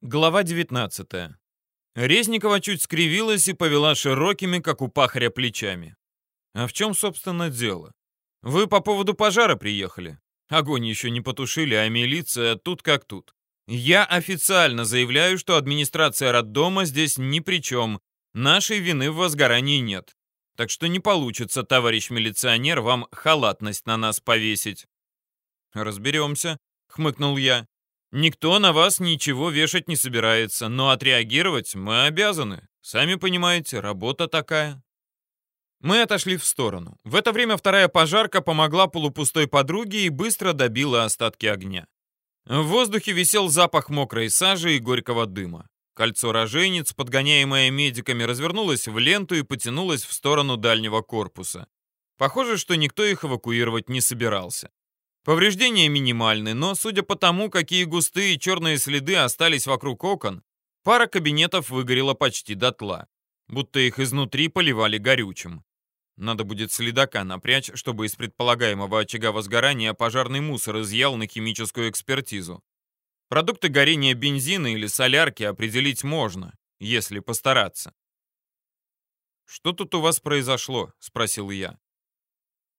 Глава 19. Резникова чуть скривилась и повела широкими, как у пахаря, плечами. А в чем, собственно, дело? Вы по поводу пожара приехали. Огонь еще не потушили, а милиция тут как тут. Я официально заявляю, что администрация роддома здесь ни при чем. Нашей вины в возгорании нет. Так что не получится, товарищ милиционер, вам халатность на нас повесить. Разберемся, хмыкнул я. Никто на вас ничего вешать не собирается, но отреагировать мы обязаны. Сами понимаете, работа такая. Мы отошли в сторону. В это время вторая пожарка помогла полупустой подруге и быстро добила остатки огня. В воздухе висел запах мокрой сажи и горького дыма. Кольцо роженец, подгоняемое медиками, развернулось в ленту и потянулось в сторону дальнего корпуса. Похоже, что никто их эвакуировать не собирался. Повреждения минимальны, но судя по тому, какие густые черные следы остались вокруг окон, пара кабинетов выгорела почти дотла, будто их изнутри поливали горючим. Надо будет следака напрячь, чтобы из предполагаемого очага возгорания пожарный мусор изъял на химическую экспертизу. Продукты горения бензина или солярки определить можно, если постараться. «Что тут у вас произошло?» — спросил я.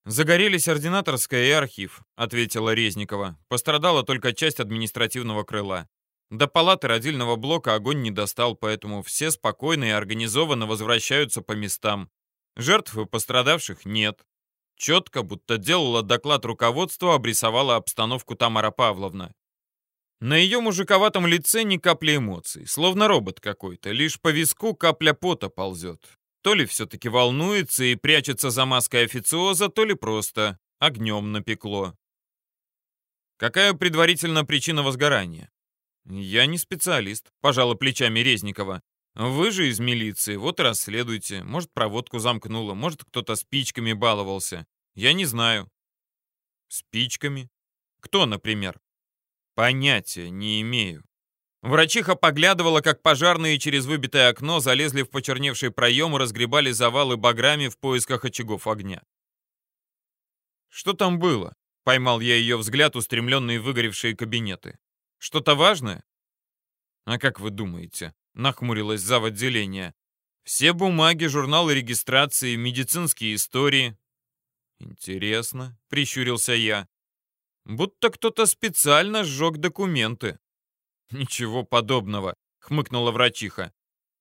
«Загорелись ординаторская и архив», — ответила Резникова. «Пострадала только часть административного крыла. До палаты родильного блока огонь не достал, поэтому все спокойно и организованно возвращаются по местам. Жертв и пострадавших нет. Четко, будто делала доклад руководства, обрисовала обстановку Тамара Павловна. На ее мужиковатом лице ни капли эмоций, словно робот какой-то, лишь по виску капля пота ползет. То ли все-таки волнуется и прячется за маской официоза, то ли просто огнем напекло. Какая предварительно причина возгорания? Я не специалист, пожала плечами Резникова. Вы же из милиции, вот и расследуйте. Может, проводку замкнуло, может, кто-то спичками баловался. Я не знаю. Спичками? Кто, например? Понятия не имею. Врачиха поглядывала, как пожарные через выбитое окно залезли в почерневший проем и разгребали завалы баграми в поисках очагов огня. «Что там было?» — поймал я ее взгляд, устремленный в выгоревшие кабинеты. «Что-то важное?» «А как вы думаете?» — нахмурилась зав. отделения. «Все бумаги, журналы регистрации, медицинские истории». «Интересно», — прищурился я. «Будто кто-то специально сжег документы». «Ничего подобного», — хмыкнула врачиха.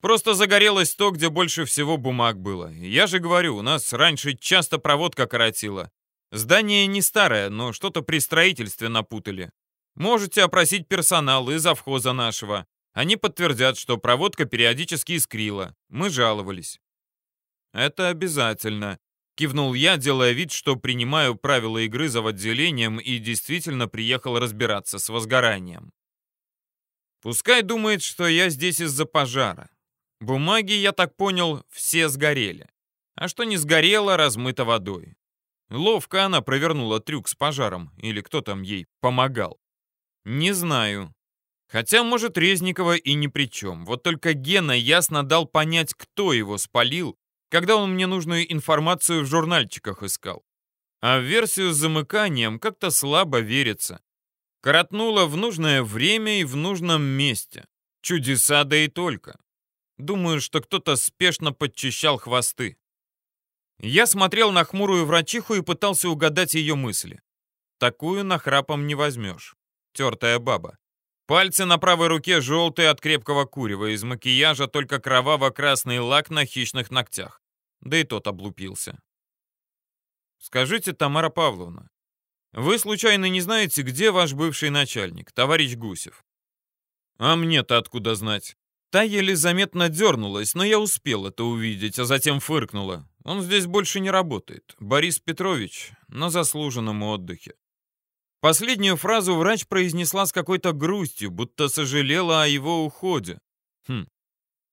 «Просто загорелось то, где больше всего бумаг было. Я же говорю, у нас раньше часто проводка коротила. Здание не старое, но что-то при строительстве напутали. Можете опросить персонал и завхоза нашего. Они подтвердят, что проводка периодически искрила. Мы жаловались». «Это обязательно», — кивнул я, делая вид, что принимаю правила игры за отделением и действительно приехал разбираться с возгоранием. Пускай думает, что я здесь из-за пожара. Бумаги, я так понял, все сгорели. А что не сгорело, размыто водой. Ловко она провернула трюк с пожаром, или кто там ей помогал. Не знаю. Хотя, может, Резникова и ни при чем. Вот только Гена ясно дал понять, кто его спалил, когда он мне нужную информацию в журнальчиках искал. А в версию с замыканием как-то слабо верится. Коротнула в нужное время и в нужном месте. Чудеса да и только. Думаю, что кто-то спешно подчищал хвосты. Я смотрел на хмурую врачиху и пытался угадать ее мысли. Такую нахрапом не возьмешь. Тертая баба. Пальцы на правой руке желтые от крепкого курева, из макияжа только кроваво-красный лак на хищных ногтях. Да и тот облупился. Скажите, Тамара Павловна, вы случайно не знаете, где ваш бывший начальник, товарищ Гусев? А мне-то откуда знать? Та еле заметно дернулась, но я успел это увидеть, а затем фыркнула. Он здесь больше не работает. Борис Петрович на заслуженном отдыхе. Последнюю фразу врач произнесла с какой-то грустью, будто сожалела о его уходе. Хм,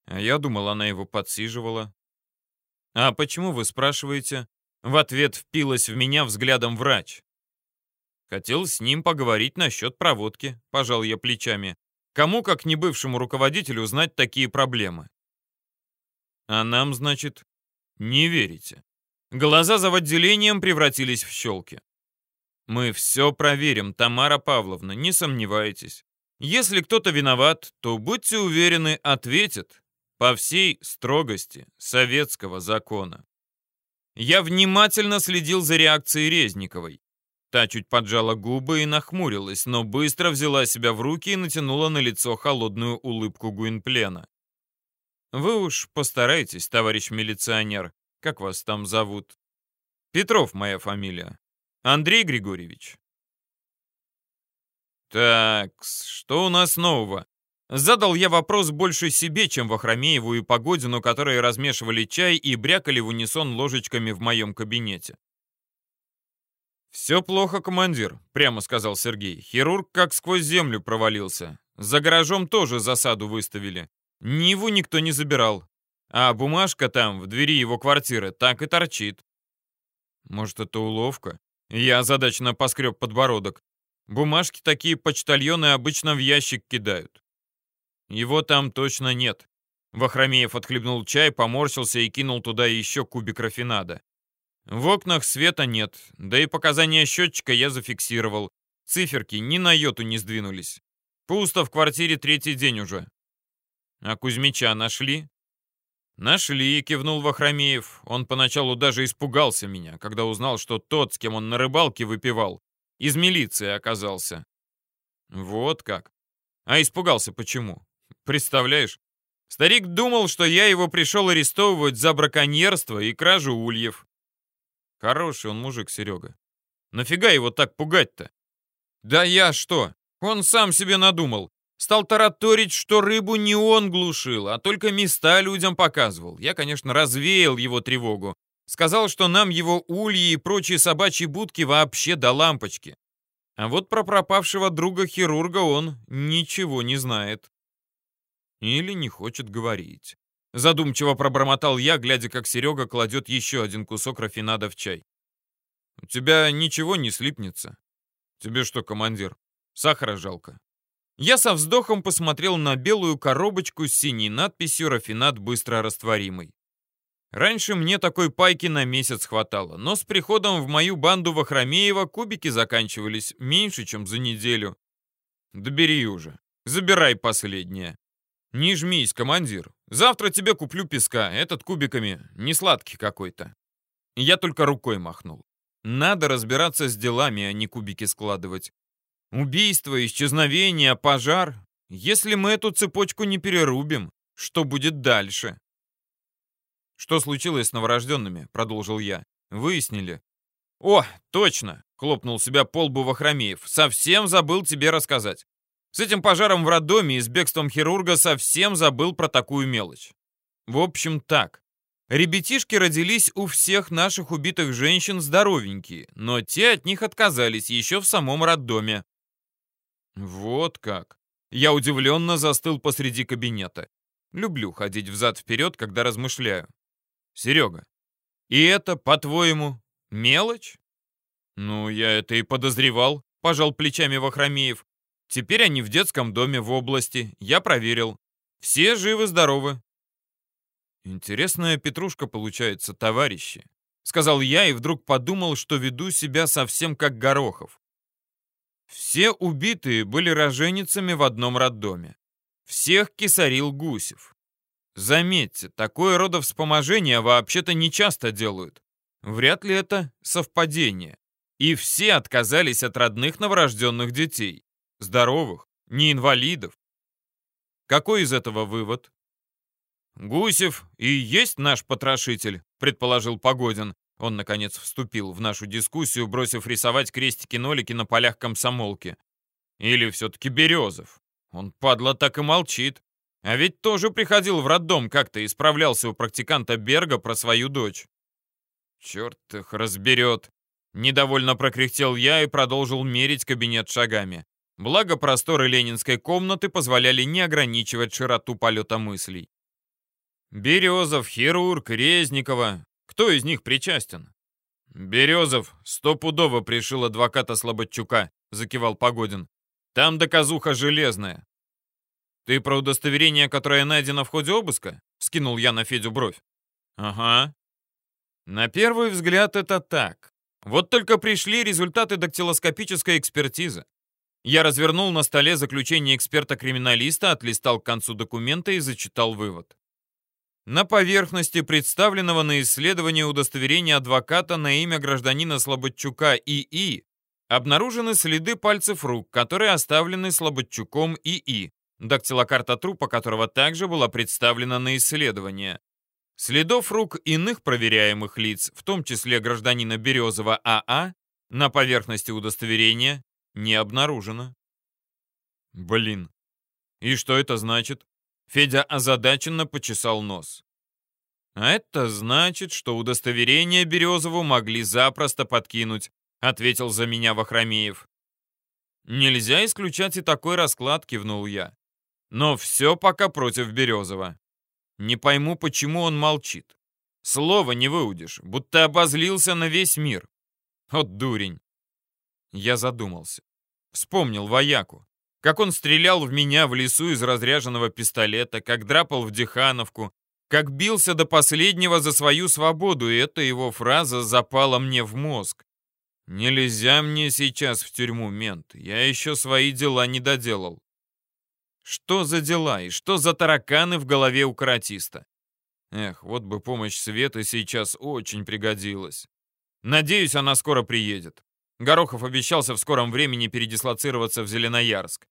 а я думал, она его подсиживала. «А почему вы спрашиваете?» В ответ впилась в меня взглядом врач. Хотел с ним поговорить насчет проводки, пожал я плечами. Кому, как не бывшему руководителю, знать такие проблемы? А нам, значит, не верите. Глаза за отделением превратились в щелки. Мы все проверим, Тамара Павловна, не сомневайтесь. Если кто-то виноват, то, будьте уверены, ответит по всей строгости советского закона. Я внимательно следил за реакцией Резниковой. Та чуть поджала губы и нахмурилась, но быстро взяла себя в руки и натянула на лицо холодную улыбку Гуинплена. «Вы уж постарайтесь, товарищ милиционер. Как вас там зовут?» «Петров моя фамилия. Андрей Григорьевич». «Так, что у нас нового?» Задал я вопрос больше себе, чем Вахромееву и Погодину, которые размешивали чай и брякали в унисон ложечками в моем кабинете. «Все плохо, командир», — прямо сказал Сергей. «Хирург как сквозь землю провалился. За гаражом тоже засаду выставили. Ниву никто не забирал. А бумажка там, в двери его квартиры, так и торчит». «Может, это уловка?» Я задачно поскреб подбородок. Бумажки такие почтальоны обычно в ящик кидают. Его там точно нет. Вахромеев отхлебнул чай, поморщился и кинул туда еще кубик рафинада. В окнах света нет, да и показания счетчика я зафиксировал. Циферки ни на йоту не сдвинулись. Пусто в квартире третий день уже. А Кузьмича нашли? Нашли, кивнул Вахромеев. Он поначалу даже испугался меня, когда узнал, что тот, с кем он на рыбалке выпивал, из милиции оказался. Вот как. А испугался почему? Представляешь? Старик думал, что я его пришел арестовывать за браконьерство и кражу ульев. Хороший он мужик, Серега. Нафига его так пугать-то? Да я что? Он сам себе надумал. Стал тараторить, что рыбу не он глушил, а только места людям показывал. Я, конечно, развеял его тревогу. Сказал, что нам его ульи и прочие собачьи будки вообще до лампочки. А вот про пропавшего друга-хирурга он ничего не знает. Или не хочет говорить. Задумчиво пробормотал я, глядя, как Серега кладет еще один кусок рафинада в чай. «У тебя ничего не слипнется?» «Тебе что, командир, сахара жалко?» Я со вздохом посмотрел на белую коробочку с синей надписью «Рафинад быстро растворимый». Раньше мне такой пайки на месяц хватало, но с приходом в мою банду Вахромеева кубики заканчивались меньше, чем за неделю. Да бери уже, забирай последнее. «Не жмись, командир. Завтра тебе куплю песка, этот кубиками, не сладкий какой-то». Я только рукой махнул. Надо разбираться с делами, а не кубики складывать. Убийство, исчезновение, пожар. Если мы эту цепочку не перерубим, что будет дальше? Что случилось с новорожденными? Продолжил я. Выяснили. О, точно! Хлопнул себя по лбу Вахромеев. Совсем забыл тебе рассказать. С этим пожаром в роддоме и с бегством хирурга совсем забыл про такую мелочь. В общем, так. Ребятишки родились у всех наших убитых женщин здоровенькие, но те от них отказались еще в самом роддоме. Вот как. Я удивленно застыл посреди кабинета. Люблю ходить взад-вперед, когда размышляю. Серега, и это, по-твоему, мелочь? Ну, я это и подозревал, пожал плечами Вахромеев. Теперь они в детском доме в области. Я проверил. Все живы-здоровы. Интересная петрушка получается, товарищи. Сказал я и вдруг подумал, что веду себя совсем как Горохов. Все убитые были роженицами в одном роддоме. Всех кисарил Гусев. Заметьте, такое родовспоможение вообще-то не часто делают. Вряд ли это совпадение. И все отказались от родных новорожденных детей. Здоровых, не инвалидов. Какой из этого вывод? Гусев и есть наш потрошитель, предположил Погодин. Он, наконец, вступил в нашу дискуссию, бросив рисовать крестики-нолики на полях комсомолки. Или все-таки Березов. Он, падла, так и молчит. А ведь тоже приходил в роддом как-то и справлялся у практиканта Берга про свою дочь. Черт их разберет. Недовольно прокряхтел я и продолжил мерить кабинет шагами. Благо, просторы ленинской комнаты позволяли не ограничивать широту полета мыслей. Березов, хирург, Резникова. Кто из них причастен? Березов стопудово пришил адвоката Слободчука, закивал Погодин. Там доказуха железная. Ты про удостоверение, которое найдено в ходе обыска? Скинул я на Федю бровь. Ага. На первый взгляд это так. Вот только пришли результаты дактилоскопической экспертизы. Я развернул на столе заключение эксперта-криминалиста, отлистал к концу документа и зачитал вывод. На поверхности представленного на исследование удостоверения адвоката на имя гражданина Слободчука ИИ обнаружены следы пальцев рук, которые оставлены Слободчуком ИИ, дактилокарта трупа которого также была представлена на исследование. Следов рук иных проверяемых лиц, в том числе гражданина Березова АА, на поверхности удостоверения не обнаружено. Блин. И что это значит? Федя озадаченно почесал нос. А это значит, что удостоверение Березову могли запросто подкинуть, ответил за меня Вахромеев. Нельзя исключать и такой расклад, кивнул я. Но все пока против Березова. Не пойму, почему он молчит. Слова не выудишь, будто обозлился на весь мир. Вот дурень. Я задумался. Вспомнил вояку. Как он стрелял в меня в лесу из разряженного пистолета, как драпал в Дихановку, как бился до последнего за свою свободу, и эта его фраза запала мне в мозг. Нельзя мне сейчас в тюрьму, мент. Я еще свои дела не доделал. Что за дела и что за тараканы в голове у каратиста? Эх, вот бы помощь Светы сейчас очень пригодилась. Надеюсь, она скоро приедет. Горохов обещался в скором времени передислоцироваться в Зеленоярск.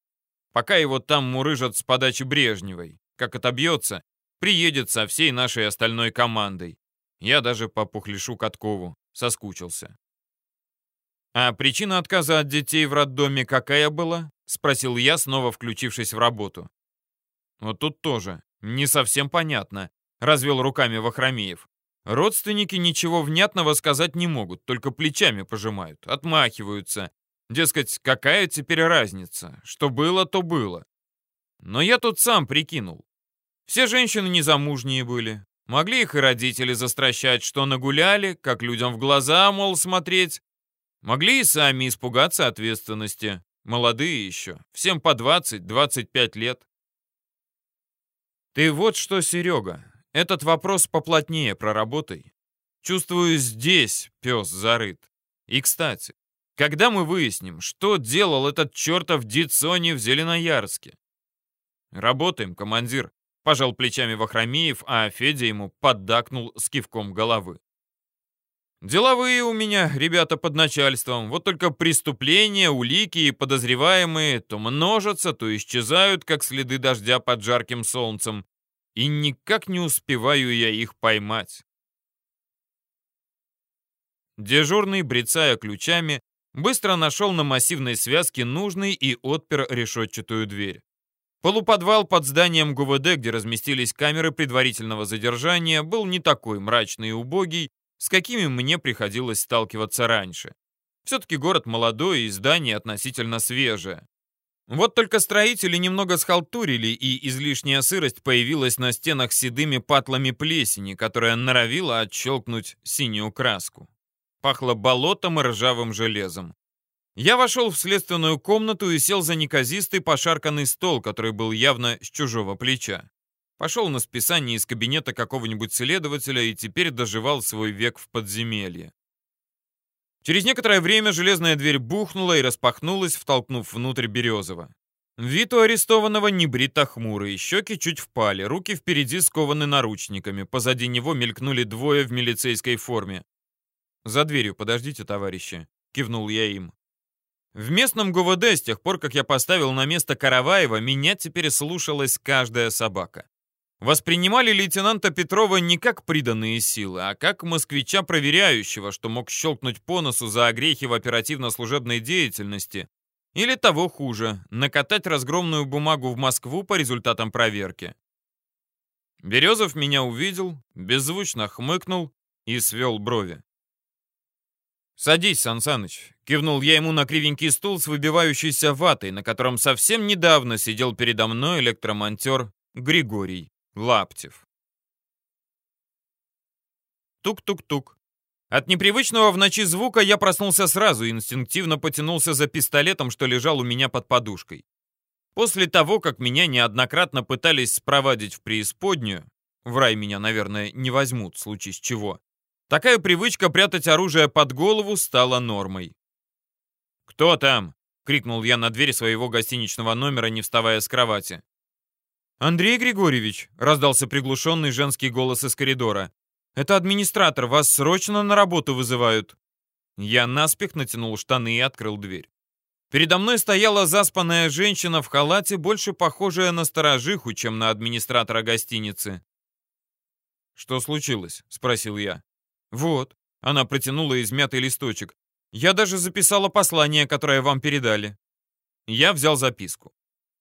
Пока его там мурыжат с подачи Брежневой. Как отобьется, приедет со всей нашей остальной командой. Я даже по Пухлишу Каткову соскучился. «А причина отказа от детей в роддоме какая была?» — спросил я, снова включившись в работу. «Вот тут тоже не совсем понятно», — развел руками Вахромеев. Родственники ничего внятного сказать не могут, только плечами пожимают, отмахиваются. Дескать, какая теперь разница? Что было, то было. Но я тут сам прикинул. Все женщины незамужние были. Могли их и родители застращать, что нагуляли, как людям в глаза, мол, смотреть. Могли и сами испугаться ответственности. Молодые еще. Всем по 20-25 лет. Ты вот что, Серега, этот вопрос поплотнее проработай. Чувствую, здесь пес зарыт. И, кстати, когда мы выясним, что делал этот чертов Дицони в Зеленоярске? Работаем, командир, пожал плечами Вахромеев, а Федя ему поддакнул с кивком головы. Деловые у меня ребята под начальством, вот только преступления, улики и подозреваемые то множатся, то исчезают, как следы дождя под жарким солнцем и никак не успеваю я их поймать. Дежурный, брецая ключами, быстро нашел на массивной связке нужный и отпер решетчатую дверь. Полуподвал под зданием ГУВД, где разместились камеры предварительного задержания, был не такой мрачный и убогий, с какими мне приходилось сталкиваться раньше. Все-таки город молодой и здание относительно свежее. Вот только строители немного схалтурили, и излишняя сырость появилась на стенах седыми патлами плесени, которая норовила отщелкнуть синюю краску. Пахло болотом и ржавым железом. Я вошел в следственную комнату и сел за неказистый пошарканный стол, который был явно с чужого плеча. Пошел на списание из кабинета какого-нибудь следователя и теперь доживал свой век в подземелье. Через некоторое время железная дверь бухнула и распахнулась, втолкнув внутрь Березова. Вид у арестованного небрито хмурый, щеки чуть впали, руки впереди скованы наручниками, позади него мелькнули двое в милицейской форме. «За дверью подождите, товарищи», — кивнул я им. В местном ГУВД, с тех пор, как я поставил на место Караваева, меня теперь слушалась каждая собака. Воспринимали лейтенанта Петрова не как приданные силы, а как москвича проверяющего, что мог щелкнуть по носу за огрехи в оперативно-служебной деятельности, или того хуже, накатать разгромную бумагу в Москву по результатам проверки. Березов меня увидел, беззвучно хмыкнул и свел брови. «Садись, Сансаныч», — кивнул я ему на кривенький стул с выбивающейся ватой, на котором совсем недавно сидел передо мной электромонтер Григорий. Лаптев. Тук-тук-тук. От непривычного в ночи звука я проснулся сразу и инстинктивно потянулся за пистолетом, что лежал у меня под подушкой. После того, как меня неоднократно пытались спровадить в преисподнюю, в рай меня, наверное, не возьмут, в случае с чего, такая привычка прятать оружие под голову стала нормой. «Кто там?» крикнул я на дверь своего гостиничного номера, не вставая с кровати. «Андрей Григорьевич», — раздался приглушенный женский голос из коридора, «это администратор, вас срочно на работу вызывают». Я наспех натянул штаны и открыл дверь. Передо мной стояла заспанная женщина в халате, больше похожая на сторожиху, чем на администратора гостиницы. «Что случилось?» — спросил я. «Вот», — она протянула измятый листочек. «Я даже записала послание, которое вам передали». Я взял записку.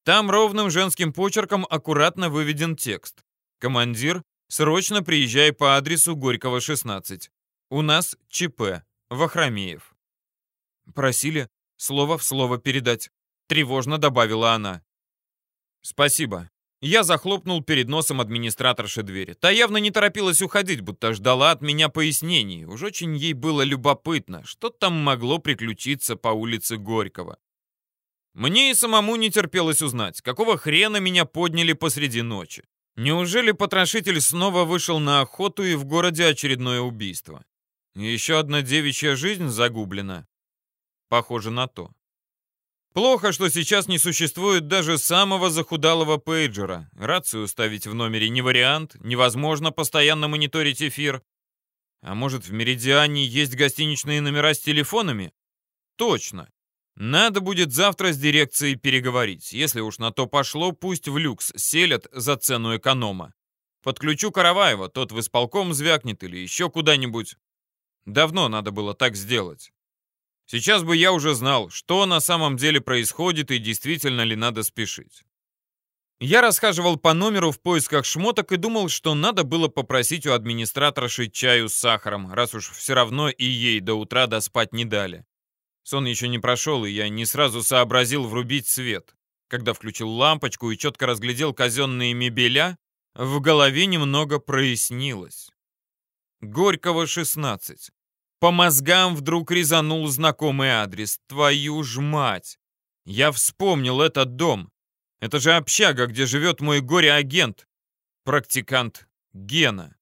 Там ровным женским почерком аккуратно выведен текст. «Командир, срочно приезжай по адресу Горького, 16. У нас ЧП. Вахромеев». Просили слово в слово передать. Тревожно добавила она. «Спасибо». Я захлопнул перед носом администраторши двери. Та явно не торопилась уходить, будто ждала от меня пояснений. Уж очень ей было любопытно, что там могло приключиться по улице Горького. Мне и самому не терпелось узнать, какого хрена меня подняли посреди ночи. Неужели потрошитель снова вышел на охоту и в городе очередное убийство? Еще одна девичья жизнь загублена? Похоже на то. Плохо, что сейчас не существует даже самого захудалого пейджера. Рацию ставить в номере не вариант, невозможно постоянно мониторить эфир. А может, в Меридиане есть гостиничные номера с телефонами? Точно. Надо будет завтра с дирекцией переговорить. Если уж на то пошло, пусть в люкс селят за цену эконома. Подключу Караваева, тот в исполком звякнет или еще куда-нибудь. Давно надо было так сделать. Сейчас бы я уже знал, что на самом деле происходит и действительно ли надо спешить. Я расхаживал по номеру в поисках шмоток и думал, что надо было попросить у администраторши чаю с сахаром, раз уж все равно и ей до утра доспать не дали. Сон еще не прошел, и я не сразу сообразил врубить свет. Когда включил лампочку и четко разглядел казенные мебеля, в голове немного прояснилось. Горького, 16. По мозгам вдруг резанул знакомый адрес. Твою ж мать! Я вспомнил этот дом. Это же общага, где живет мой горе-агент, практикант Гена.